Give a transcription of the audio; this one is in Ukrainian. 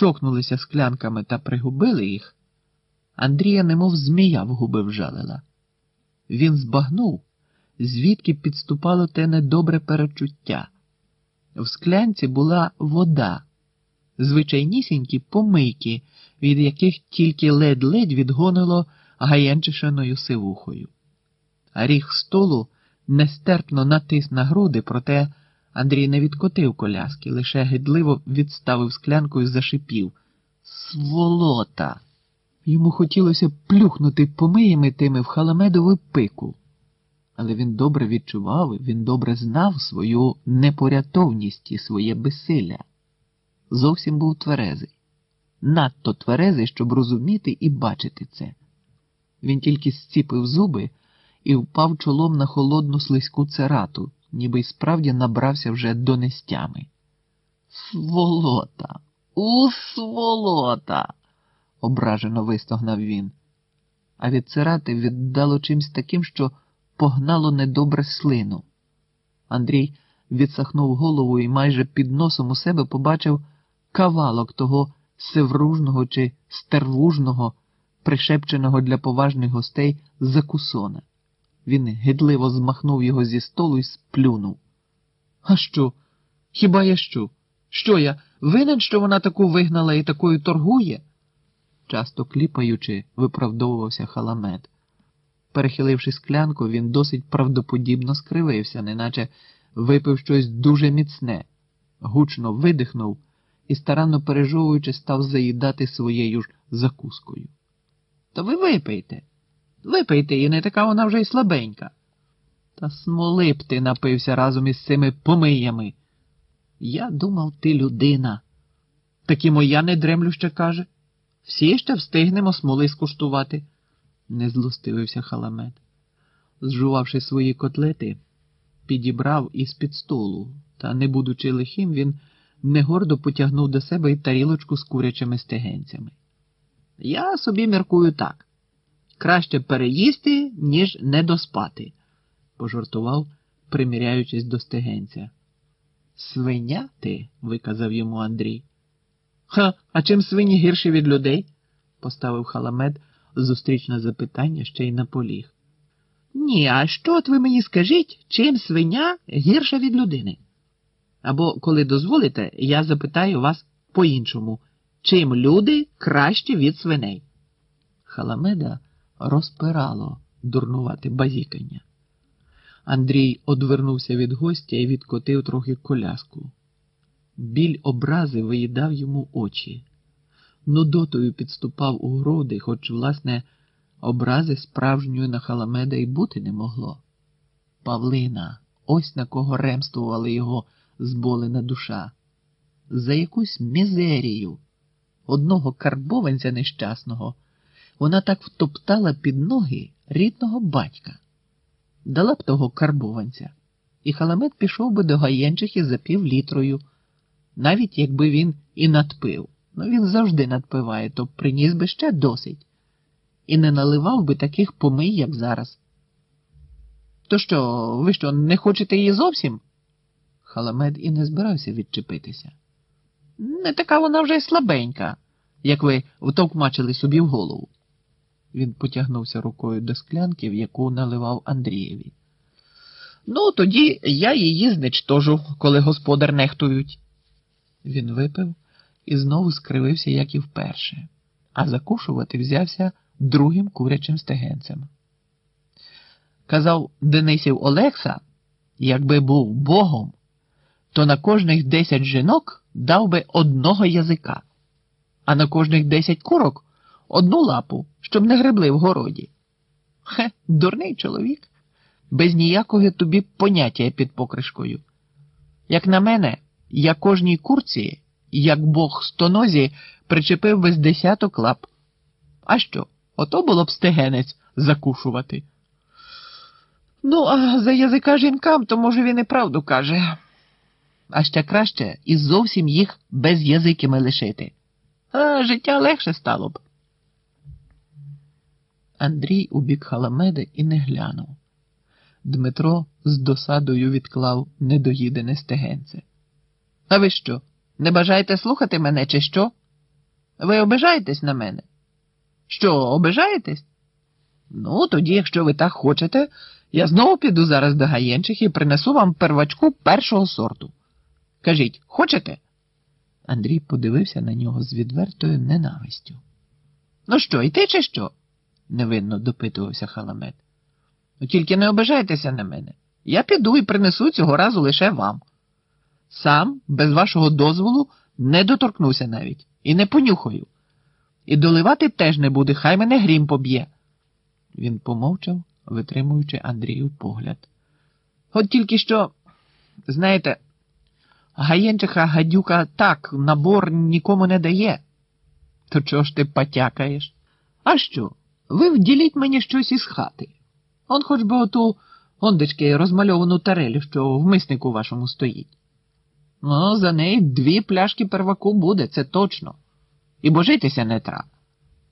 чокнулися склянками та пригубили їх, Андрія немов змія в губи вжалила. Він збагнув, звідки підступало те недобре перечуття. В склянці була вода, звичайнісінькі помийки, від яких тільки ледь-ледь відгонило гаянчишиною сивухою. А ріг столу нестерпно натис на груди, проте Андрій не відкотив коляски, лише гидливо відставив склянку і зашипів. Сволота! Йому хотілося плюхнути помиями тими в халамедову пику. Але він добре відчував, він добре знав свою непорятовність і своє безсилля. Зовсім був тверезий, надто тверезий, щоб розуміти і бачити це. Він тільки зціпив зуби і впав чолом на холодну слизьку церату, ніби й справді набрався вже донестями. Сволота! У сволота! ображено вистогнав він. А від церати віддало чимсь таким, що погнало недобре слину. Андрій відсахнув голову і майже під носом у себе побачив кавалок того севружного чи стервужного, пришепченого для поважних гостей закусона. Він гидливо змахнув його зі столу і сплюнув. А що? Хіба я що? Що я винен, що вона таку вигнала і такою торгує? Часто кліпаючи, виправдовувався халамет. Перехиливши склянку, він досить правдоподібно скривився, неначе випив щось дуже міцне, гучно видихнув і, старанно пережовуючи, став заїдати своєю ж закускою. То ви випийте, випийте, і не така вона вже й слабенька. Та смоли б ти напився разом із цими помиями. Я думав, ти людина. Так і моя недремлюща каже. Всі ще встигнемо смоли скуштувати, не злостивився халамет. Зжувавши свої котлети, підібрав із під столу, та, не будучи лихим, він негордо потягнув до себе й тарілочку з курячими стегенцями. Я собі міркую так. Краще переїсти, ніж не доспати, пожартував, приміряючись до стегенця. Свиня ти, виказав йому Андрій. Ха, а чим свині гірші від людей? поставив халамед зустрічне запитання ще й наполіг. Ні, а що от ви мені скажіть, чим свиня гірша від людини? Або, коли дозволите, я запитаю вас по-іншому, чим люди кращі від свиней? Халамеда розпирало дурнувати базікання. Андрій одвернувся від гостя і відкотив трохи коляску. Біль образи виїдав йому очі, нудотою підступав у груди, хоч, власне, образи справжньої на халамеда й бути не могло. Павлина, ось на кого ремствувала його зболена душа. За якусь мізерію, одного карбованця нещасного, вона так втоптала під ноги рідного батька. Дала б того карбованця, і халамет пішов би до гаєнчихи за півлітрою навіть якби він і надпив. Ну він завжди надпиває, то приніс би ще досить, і не наливав би таких помий, як зараз. То що, ви що, не хочете її зовсім? Халамед і не збирався відчепитися. Не така вона вже й слабенька, як ви втовкмачили собі в голову. Він потягнувся рукою до склянки, в яку наливав Андрієві. Ну, тоді я її зничтожу, коли господар нехтують. Він випив і знову скривився, як і вперше, а закушувати взявся другим курячим стегенцем. Казав Денисів Олекса, якби був богом, то на кожних десять жінок дав би одного язика, а на кожних десять курок одну лапу, щоб не гребли в городі. Хе, дурний чоловік, без ніякого тобі поняття під покришкою. Як на мене, я кожній курці як бог стонозі причепив без десяток лап. А що? Ото було б стегенець закушувати. Ну, а за язика жінкам, то, може, він і правду каже. А ще краще і зовсім їх без язиками лишити. А життя легше стало б. Андрій у бік халамеди і не глянув. Дмитро з досадою відклав недоїдене стегенце. А ви що? Не бажаєте слухати мене, чи що? Ви обижаєтесь на мене? Що, обижаєтесь? Ну, тоді, якщо ви так хочете, я знову піду зараз до гаєнчих і принесу вам первачку першого сорту. Кажіть, хочете? Андрій подивився на нього з відвертою ненавистю. Ну що, йти чи що? Невинно допитувався халамет. Ну тільки не обижайтеся на мене. Я піду і принесу цього разу лише вам. Сам, без вашого дозволу, не доторкнуся навіть і не понюхаю. І доливати теж не буде, хай мене грім поб'є. Він помовчав, витримуючи Андрію погляд. От тільки що, знаєте, гаєнчиха гадюка так набор нікому не дає. То чого ж ти потякаєш? А що? Ви вділіть мені щось із хати. Он хоч би оту ондечки розмальовану тарелю, що в миснику вашому стоїть. Ну, за неї дві пляшки перваку буде, це точно. І божитися не треба.